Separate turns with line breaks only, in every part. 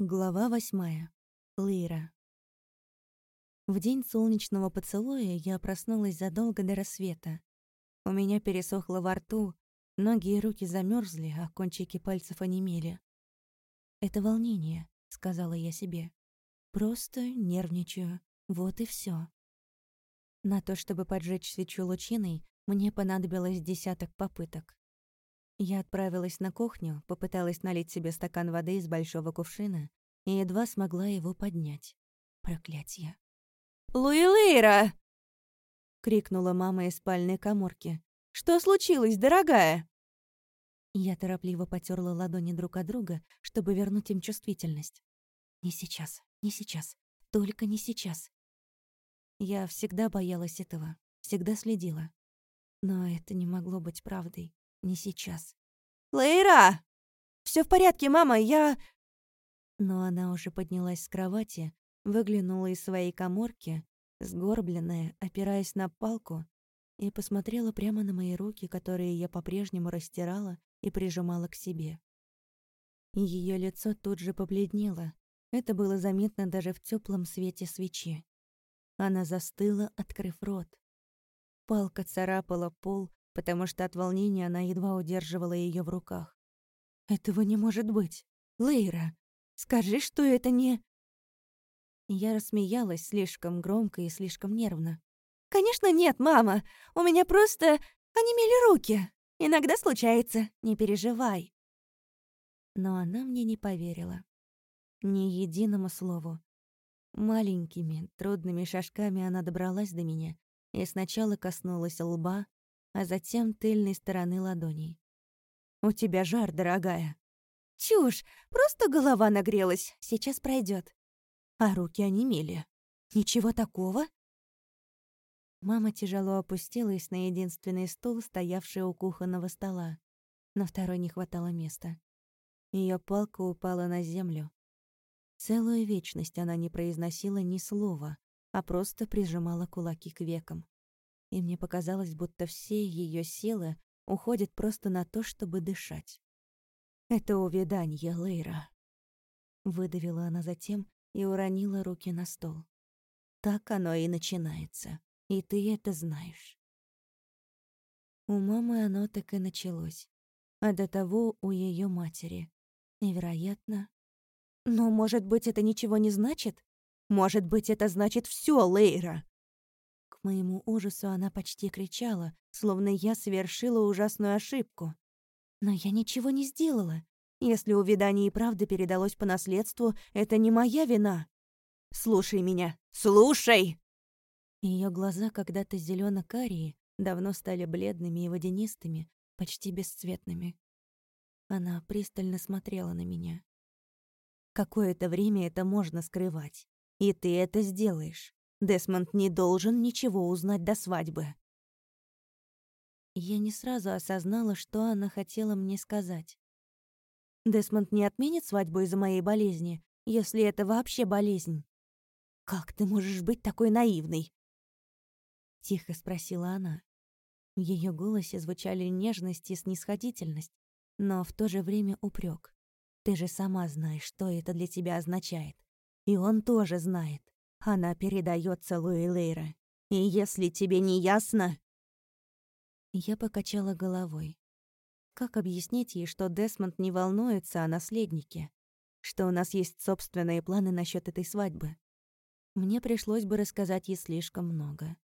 Глава восьмая. Лейра. В день солнечного поцелуя я проснулась задолго до рассвета. У меня пересохло во рту, ноги и руки замерзли, а кончики пальцев онемели. «Это волнение», — сказала я себе. «Просто нервничаю. Вот и все. На то, чтобы поджечь свечу лучиной, мне понадобилось десяток попыток. Я отправилась на кухню, попыталась налить себе стакан воды из большого кувшина и едва смогла его поднять. Проклятье.
«Луилейра!» — крикнула мама из спальной коморки. «Что случилось, дорогая?»
Я торопливо потерла ладони друг от друга, чтобы вернуть им чувствительность. «Не сейчас, не сейчас, только не сейчас». Я всегда боялась этого, всегда следила. Но это не могло быть правдой. Не сейчас.
«Лейра! Все в порядке, мама, я...»
Но она уже поднялась с кровати, выглянула из своей коморки, сгорбленная, опираясь на палку, и посмотрела прямо на мои руки, которые я по-прежнему растирала и прижимала к себе. Ее лицо тут же побледнело. Это было заметно даже в теплом свете свечи. Она застыла, открыв рот. Палка царапала пол, потому что от волнения она едва удерживала ее в руках. «Этого не может быть! Лейра, скажи, что это не...» Я рассмеялась слишком громко и слишком нервно.
«Конечно нет, мама! У меня просто онемели руки! Иногда случается, не переживай!»
Но она мне не поверила. Ни единому слову. Маленькими, трудными шажками она добралась до меня и сначала коснулась лба, а затем тыльной стороны ладоней.
«У тебя жар, дорогая». «Чушь! Просто голова нагрелась. Сейчас пройдет. А руки онемели. Ничего такого?»
Мама тяжело опустилась на единственный стул, стоявший у кухонного стола. На второй не хватало места. Ее палка упала на землю. Целую вечность она не произносила ни слова, а просто прижимала кулаки к векам и мне показалось, будто все ее силы уходят просто на то, чтобы дышать. «Это увядание, Лейра», — выдавила она затем и уронила руки на стол. «Так оно и начинается, и ты это знаешь». У мамы оно так и началось, а до того у ее матери. Невероятно.
Но, может быть, это ничего не значит? Может быть, это значит все, Лейра?
К моему ужасу она почти кричала, словно я совершила ужасную ошибку. Но я ничего не сделала. Если увядание и правда передалось по наследству, это не моя вина.
«Слушай меня! Слушай!»
Ее глаза, когда-то зелено карие давно стали бледными и водянистыми, почти бесцветными. Она пристально смотрела на меня. «Какое-то время это можно скрывать, и ты это сделаешь. Десмонд не должен ничего узнать до свадьбы. Я не сразу осознала, что она хотела мне сказать. Десмонд не отменит свадьбу из-за моей болезни, если это вообще болезнь. «Как ты можешь быть такой наивной?» Тихо спросила она. В ее голосе звучали нежность и снисходительность, но в то же время упрек. «Ты же сама знаешь, что это для тебя означает. И он тоже знает. Она передается Луи Лейра. И если тебе не ясно...» Я покачала головой. Как объяснить ей, что Десмонд не волнуется о наследнике? Что у нас есть собственные планы насчет этой свадьбы? Мне пришлось бы рассказать ей слишком много.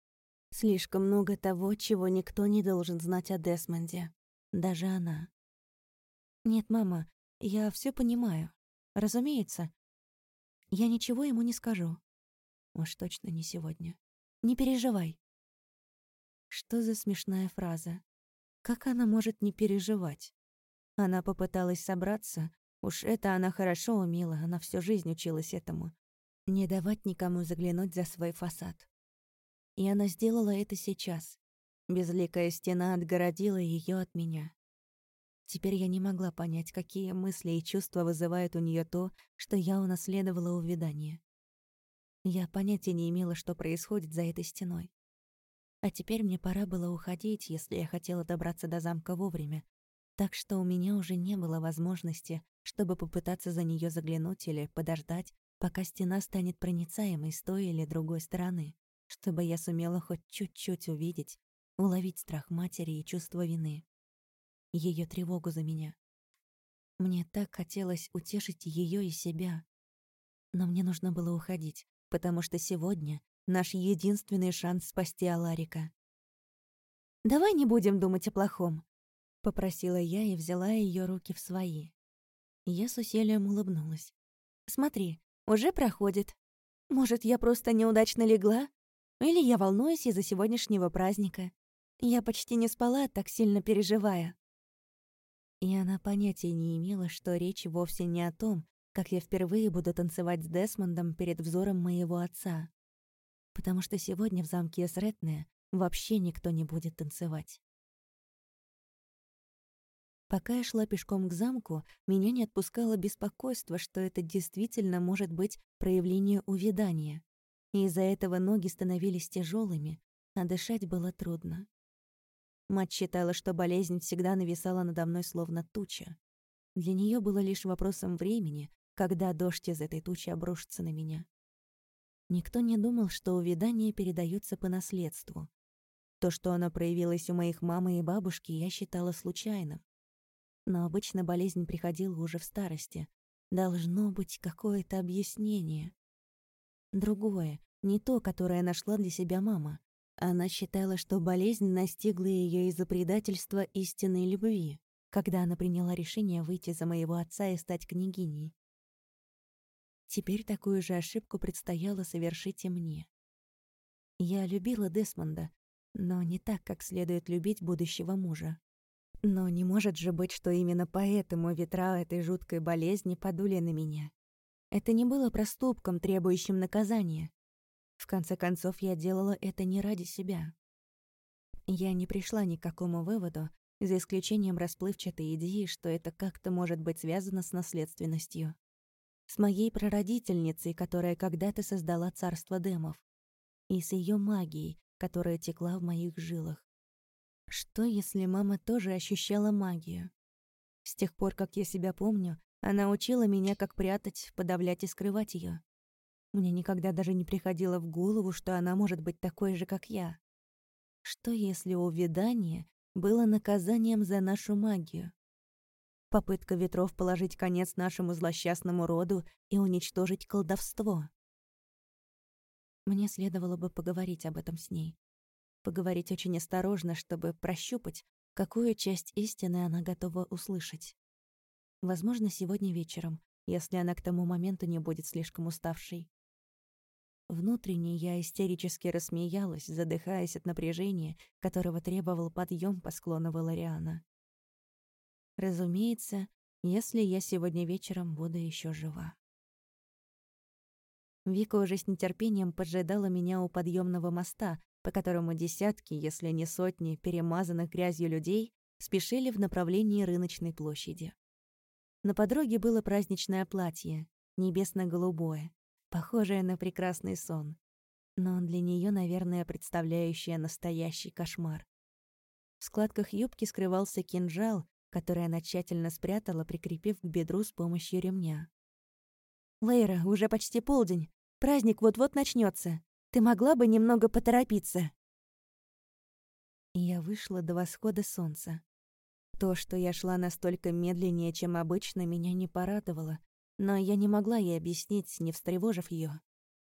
Слишком много того, чего никто не должен знать о Десмонде. Даже она. «Нет, мама, я все понимаю. Разумеется. Я ничего ему не скажу. Уж точно не сегодня. Не переживай. Что за смешная фраза? Как она может не переживать? Она попыталась собраться. Уж это она хорошо умела, она всю жизнь училась этому. Не давать никому заглянуть за свой фасад. И она сделала это сейчас. Безликая стена отгородила ее от меня. Теперь я не могла понять, какие мысли и чувства вызывает у нее то, что я унаследовала увядание. Я понятия не имела, что происходит за этой стеной. А теперь мне пора было уходить, если я хотела добраться до замка вовремя, так что у меня уже не было возможности чтобы попытаться за нее заглянуть или подождать, пока стена станет проницаемой с той или другой стороны, чтобы я сумела хоть чуть-чуть увидеть, уловить страх матери и чувство вины. Ее тревогу за меня. Мне так хотелось утешить ее и себя. Но мне нужно было уходить, потому что сегодня наш единственный шанс спасти Аларика. «Давай не будем думать о плохом», — попросила я и взяла ее руки в свои. Я с усилием улыбнулась. «Смотри, уже проходит. Может, я просто неудачно легла? Или я волнуюсь из-за сегодняшнего праздника? Я почти не спала, так сильно переживая». И она понятия не имела, что речь вовсе не о том, как я впервые буду танцевать с Десмондом перед взором моего отца. Потому что сегодня в замке Эсретне вообще никто не будет танцевать. Пока я шла пешком к замку, меня не отпускало беспокойство, что это действительно может быть проявление увядания. И из-за этого ноги становились тяжелыми, а дышать было трудно. Мать считала, что болезнь всегда нависала надо мной словно туча. Для нее было лишь вопросом времени, когда дождь из этой тучи обрушится на меня. Никто не думал, что увядание передается по наследству. То, что оно проявилось у моих мамы и бабушки, я считала случайным. Но обычно болезнь приходила уже в старости. Должно быть какое-то объяснение. Другое, не то, которое нашла для себя мама. Она считала, что болезнь настигла ее из-за предательства истинной любви, когда она приняла решение выйти за моего отца и стать княгиней. Теперь такую же ошибку предстояло совершить и мне. Я любила Десмонда, но не так, как следует любить будущего мужа. Но не может же быть, что именно поэтому ветра этой жуткой болезни подули на меня. Это не было проступком, требующим наказания. В конце концов, я делала это не ради себя. Я не пришла ни к какому выводу, за исключением расплывчатой идеи, что это как-то может быть связано с наследственностью с моей прародительницей, которая когда-то создала царство демов, и с ее магией, которая текла в моих жилах. Что, если мама тоже ощущала магию? С тех пор, как я себя помню, она учила меня, как прятать, подавлять и скрывать ее. Мне никогда даже не приходило в голову, что она может быть такой же, как я. Что, если увядание было наказанием за нашу магию? Попытка ветров положить конец нашему злосчастному роду и уничтожить колдовство. Мне следовало бы поговорить об этом с ней. Поговорить очень осторожно, чтобы прощупать, какую часть истины она готова услышать. Возможно, сегодня вечером, если она к тому моменту не будет слишком уставшей. Внутренне я истерически рассмеялась, задыхаясь от напряжения, которого требовал подъем по склону Валариана. Разумеется, если я сегодня вечером буду еще жива. Вика уже с нетерпением поджидала меня у подъемного моста, по которому десятки, если не сотни, перемазанных грязью людей спешили в направлении рыночной площади. На подруге было праздничное платье, небесно-голубое, похожее на прекрасный сон, но для нее, наверное, представляющее настоящий кошмар. В складках юбки скрывался кинжал, который она тщательно спрятала, прикрепив к бедру с помощью ремня. «Лейра, уже почти полдень. Праздник вот-вот начнется. Ты могла бы немного поторопиться?» Я вышла до восхода солнца. То, что я шла настолько медленнее, чем обычно, меня не порадовало, но я не могла ей объяснить, не встревожив ее.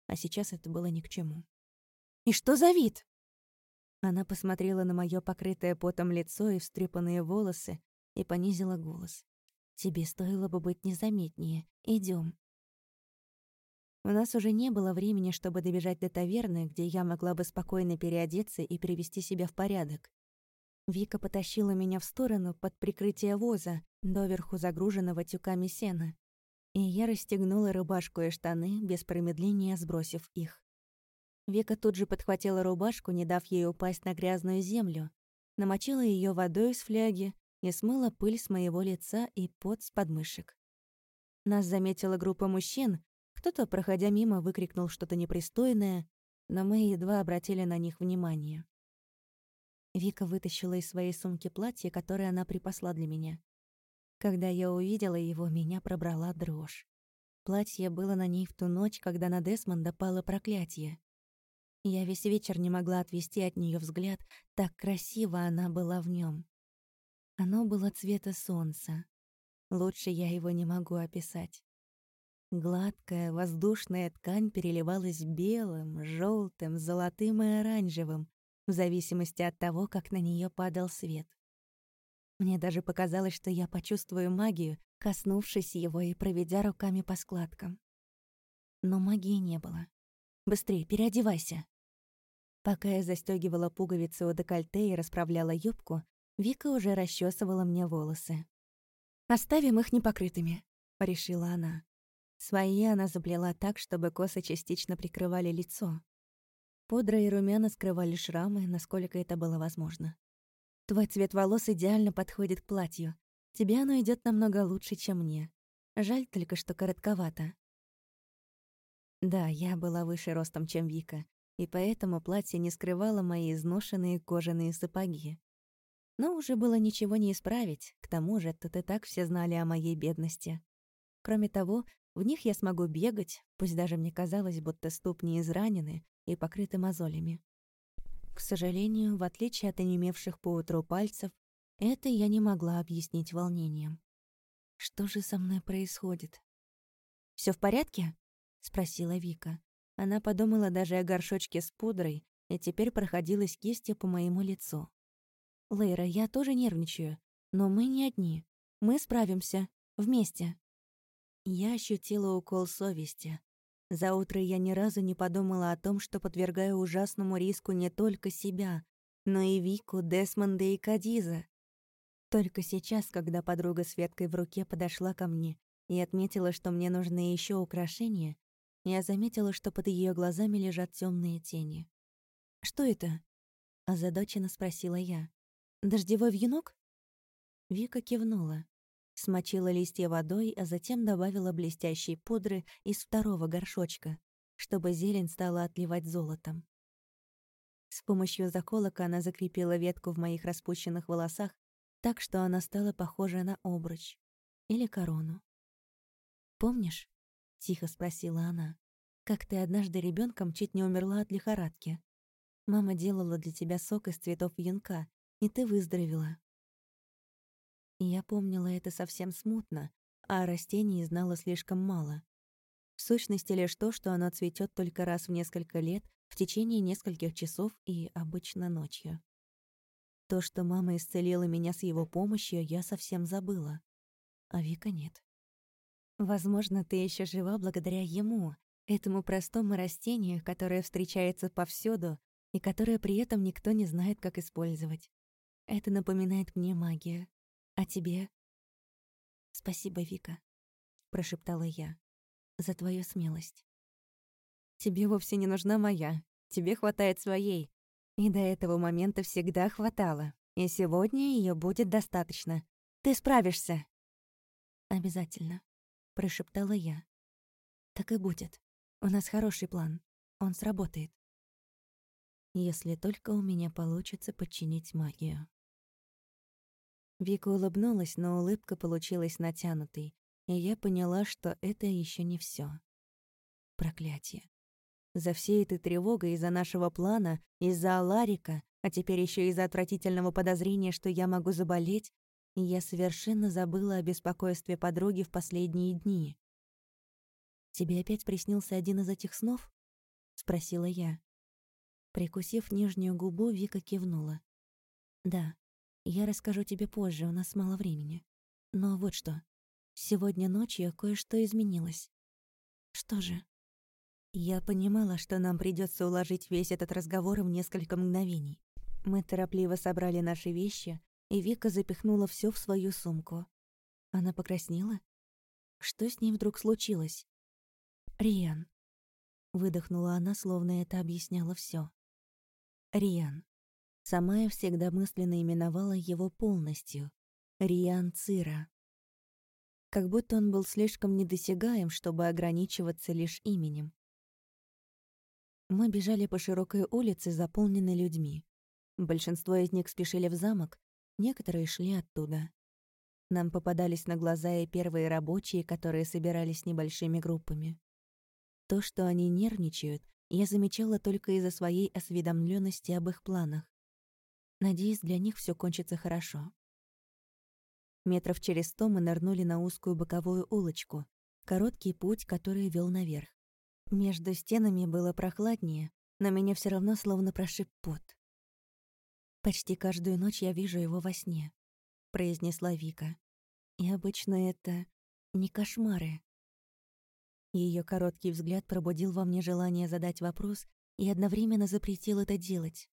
А сейчас это было ни к чему. «И что за вид?» Она посмотрела на мое покрытое потом лицо и встрепанные волосы, и понизила голос. «Тебе стоило бы быть незаметнее. Идем. У нас уже не было времени, чтобы добежать до таверны, где я могла бы спокойно переодеться и привести себя в порядок. Вика потащила меня в сторону под прикрытие воза, доверху загруженного тюками сена. И я расстегнула рубашку и штаны, без промедления сбросив их. Вика тут же подхватила рубашку, не дав ей упасть на грязную землю, намочила ее водой из фляги и смыла пыль с моего лица и пот с подмышек. Нас заметила группа мужчин, кто-то, проходя мимо, выкрикнул что-то непристойное, но мы едва обратили на них внимание. Вика вытащила из своей сумки платье, которое она припасла для меня. Когда я увидела его, меня пробрала дрожь. Платье было на ней в ту ночь, когда на Десмонда пало проклятие. Я весь вечер не могла отвести от нее взгляд, так красиво она была в нем. Оно было цвета солнца. Лучше я его не могу описать. Гладкая, воздушная ткань переливалась белым, желтым, золотым и оранжевым, в зависимости от того, как на нее падал свет. Мне даже показалось, что я почувствую магию, коснувшись его и проведя руками по складкам. Но магии не было. «Быстрее, переодевайся!» Пока я застегивала пуговицы у декольте и расправляла юбку, Вика уже расчесывала мне волосы. «Оставим их непокрытыми», — решила она. Свои она заплела так, чтобы косы частично прикрывали лицо. Пудра и румяна скрывали шрамы, насколько это было возможно. «Твой цвет волос идеально подходит к платью. Тебе оно идет намного лучше, чем мне. Жаль только, что коротковато». Да, я была выше ростом, чем Вика, и поэтому платье не скрывало мои изношенные кожаные сапоги. Но уже было ничего не исправить, к тому же тут и так все знали о моей бедности. Кроме того, в них я смогу бегать, пусть даже мне казалось, будто ступни изранены и покрыты мозолями. К сожалению, в отличие от онемевших поутру пальцев, это я не могла объяснить волнением. Что же со мной происходит? Все в порядке?» — спросила Вика. Она подумала даже о горшочке с пудрой и теперь проходилась кистью по моему лицу. «Лейра, я тоже нервничаю, но мы не одни. Мы справимся. Вместе». Я ощутила укол совести. За утро я ни разу не подумала о том, что подвергаю ужасному риску не только себя, но и Вику, Десмонда и Кадиза. Только сейчас, когда подруга с веткой в руке подошла ко мне и отметила, что мне нужны еще украшения, я заметила, что под ее глазами лежат темные тени. «Что это?» — озадаченно спросила я. «Дождевой вьюнок?» Вика кивнула, смочила листья водой, а затем добавила блестящей пудры из второго горшочка, чтобы зелень стала отливать золотом. С помощью заколок она закрепила ветку в моих распущенных волосах так, что она стала похожа на обруч или корону. «Помнишь?» тихо спросила она. Как ты однажды ребенком чуть не умерла от лихорадки. Мама делала для тебя сок из цветов юнка, и ты выздоровела. я помнила это совсем смутно, а о растении знала слишком мало. В сущности лишь то, что оно цветет только раз в несколько лет, в течение нескольких часов и обычно ночью. То, что мама исцелила меня с его помощью, я совсем забыла. А Вика нет. Возможно, ты еще жива благодаря ему, этому простому растению, которое встречается повсюду и которое при этом никто не знает, как использовать. Это напоминает мне магию. А тебе? Спасибо, Вика, прошептала я, за твою смелость. Тебе вовсе не нужна моя, тебе хватает своей. И до этого момента всегда хватало. И сегодня ее будет достаточно. Ты справишься. Обязательно прошептала я. Так и будет. У нас хороший план. Он сработает. Если только у меня получится подчинить магию. Вика улыбнулась, но улыбка получилась натянутой, и я поняла, что это еще не все. Проклятие. За всей этой тревогой из-за нашего плана, из-за Аларика, а теперь еще из-за отвратительного подозрения, что я могу заболеть, я совершенно забыла о беспокойстве подруги в последние дни. «Тебе опять приснился один из этих снов?» — спросила я. Прикусив нижнюю губу, Вика кивнула. «Да, я расскажу тебе позже, у нас мало времени. Но вот что. Сегодня ночью кое-что изменилось. Что же?» Я понимала, что нам придется уложить весь этот разговор в несколько мгновений. Мы торопливо собрали наши вещи, и Вика запихнула все в свою сумку. Она покраснела? Что с ней вдруг случилось? «Риан», — выдохнула она, словно это объясняло все. «Риан». Сама я всегда мысленно именовала его полностью. Риан Цира. Как будто он был слишком недосягаем, чтобы ограничиваться лишь именем. Мы бежали по широкой улице, заполненной людьми. Большинство из них спешили в замок, Некоторые шли оттуда. Нам попадались на глаза и первые рабочие, которые собирались небольшими группами. То, что они нервничают, я замечала только из-за своей осведомленности об их планах. Надеюсь, для них все кончится хорошо. Метров через сто мы нырнули на узкую боковую улочку, короткий путь, который вел наверх. Между стенами было прохладнее, но меня все равно словно прошиб пот. «Почти каждую ночь я вижу его во сне», — произнесла Вика. «И обычно это не кошмары». Ее короткий взгляд пробудил во мне желание задать вопрос и одновременно запретил это делать.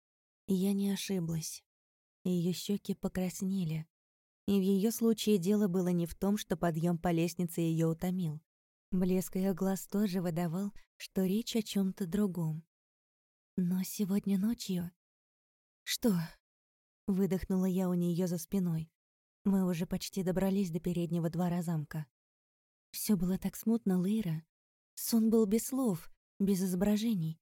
Я не ошиблась. Ее щеки покраснели. И в ее случае дело было не в том, что подъем по лестнице ее утомил. Блеск ее глаз тоже выдавал, что речь о чем то другом. Но сегодня ночью... Что? Выдохнула я у нее за спиной. Мы уже почти добрались до переднего двора замка. Все было так смутно, Лейра. Сон был без слов, без изображений.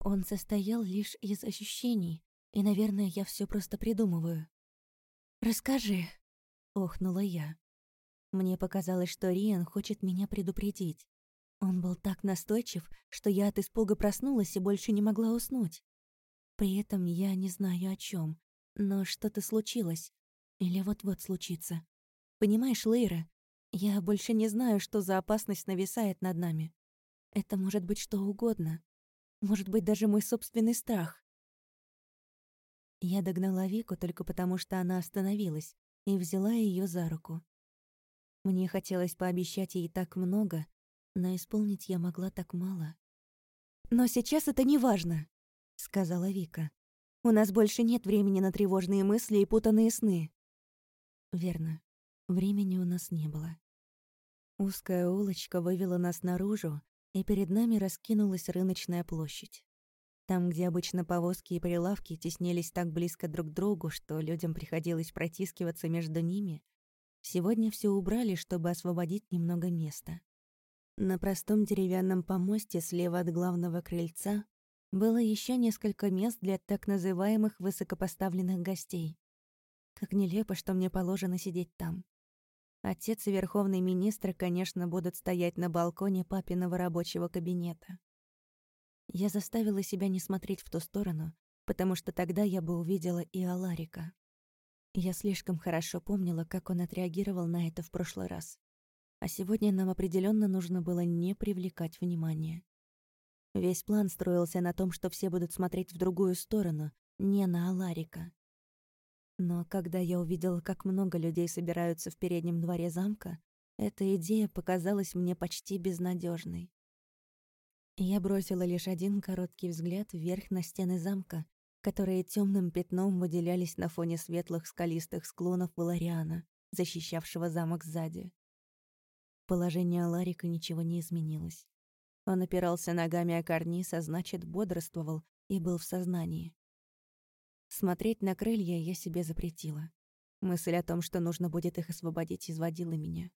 Он состоял лишь из ощущений, и, наверное, я все просто придумываю. «Расскажи», — охнула я. Мне показалось, что Риан хочет меня предупредить. Он был так настойчив, что я от испуга проснулась и больше не могла уснуть. При этом я не знаю о чем, но что-то случилось. Или вот-вот случится. Понимаешь, Лейра, я больше не знаю, что за опасность нависает над нами. Это может быть что угодно. Может быть, даже мой собственный страх. Я догнала Вику только потому, что она остановилась, и взяла ее за руку. Мне хотелось пообещать ей так много, но исполнить я могла так мало. «Но сейчас это не важно», — сказала Вика. «У нас больше нет времени на тревожные мысли и путанные сны». Верно, времени у нас не было. Узкая улочка вывела нас наружу, и перед нами раскинулась рыночная площадь. Там, где обычно повозки и прилавки теснились так близко друг к другу, что людям приходилось протискиваться между ними, Сегодня все убрали, чтобы освободить немного места. На простом деревянном помосте слева от главного крыльца было еще несколько мест для так называемых высокопоставленных гостей. Как нелепо, что мне положено сидеть там. Отец и верховный министр, конечно, будут стоять на балконе папиного рабочего кабинета. Я заставила себя не смотреть в ту сторону, потому что тогда я бы увидела и Аларика. Я слишком хорошо помнила, как он отреагировал на это в прошлый раз. А сегодня нам определенно нужно было не привлекать внимания. Весь план строился на том, что все будут смотреть в другую сторону, не на Аларика. Но когда я увидела, как много людей собираются в переднем дворе замка, эта идея показалась мне почти безнадежной. Я бросила лишь один короткий взгляд вверх на стены замка которые темным пятном выделялись на фоне светлых скалистых склонов Валариана, защищавшего замок сзади. Положение Ларика ничего не изменилось. Он опирался ногами о карниз, а значит, бодрствовал и был в сознании. Смотреть на крылья я себе запретила. Мысль о том, что нужно будет их освободить, изводила меня.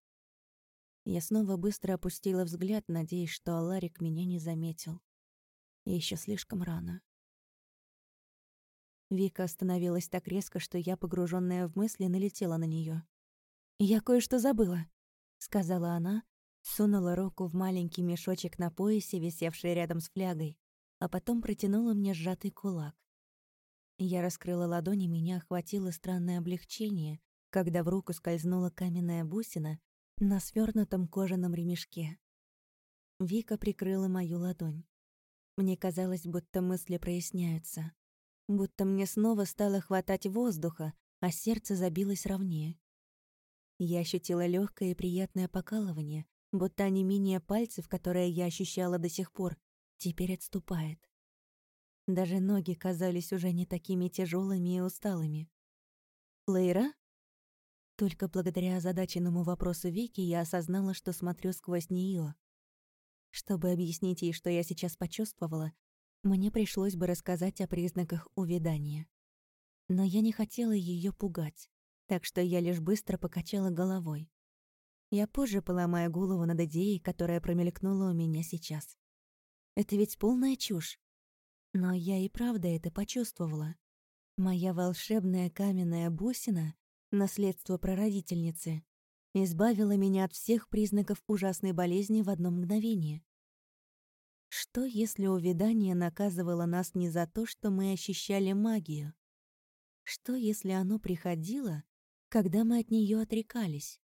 Я снова быстро опустила взгляд, надеясь, что Аларик меня не заметил. Еще слишком рано. Вика остановилась так резко, что я, погруженная в мысли, налетела на нее. «Я кое-что забыла», — сказала она, сунула руку в маленький мешочек на поясе, висевший рядом с флягой, а потом протянула мне сжатый кулак. Я раскрыла ладони, меня охватило странное облегчение, когда в руку скользнула каменная бусина на свернутом кожаном ремешке. Вика прикрыла мою ладонь. Мне казалось, будто мысли проясняются будто мне снова стало хватать воздуха, а сердце забилось ровнее. Я ощутила легкое и приятное покалывание, будто онемение пальцев, которое я ощущала до сих пор, теперь отступает. Даже ноги казались уже не такими тяжелыми и усталыми. «Лейра?» Только благодаря озадаченному вопросу Вики я осознала, что смотрю сквозь нее. Чтобы объяснить ей, что я сейчас почувствовала, мне пришлось бы рассказать о признаках увядания. Но я не хотела ее пугать, так что я лишь быстро покачала головой. Я позже поломаю голову над идеей, которая промелькнула у меня сейчас. Это ведь полная чушь. Но я и правда это почувствовала. Моя волшебная каменная бусина, наследство прародительницы, избавила меня от всех признаков ужасной болезни в одно мгновение. Что, если увядание наказывало нас не за то, что мы ощущали магию? Что, если оно приходило, когда мы от нее отрекались?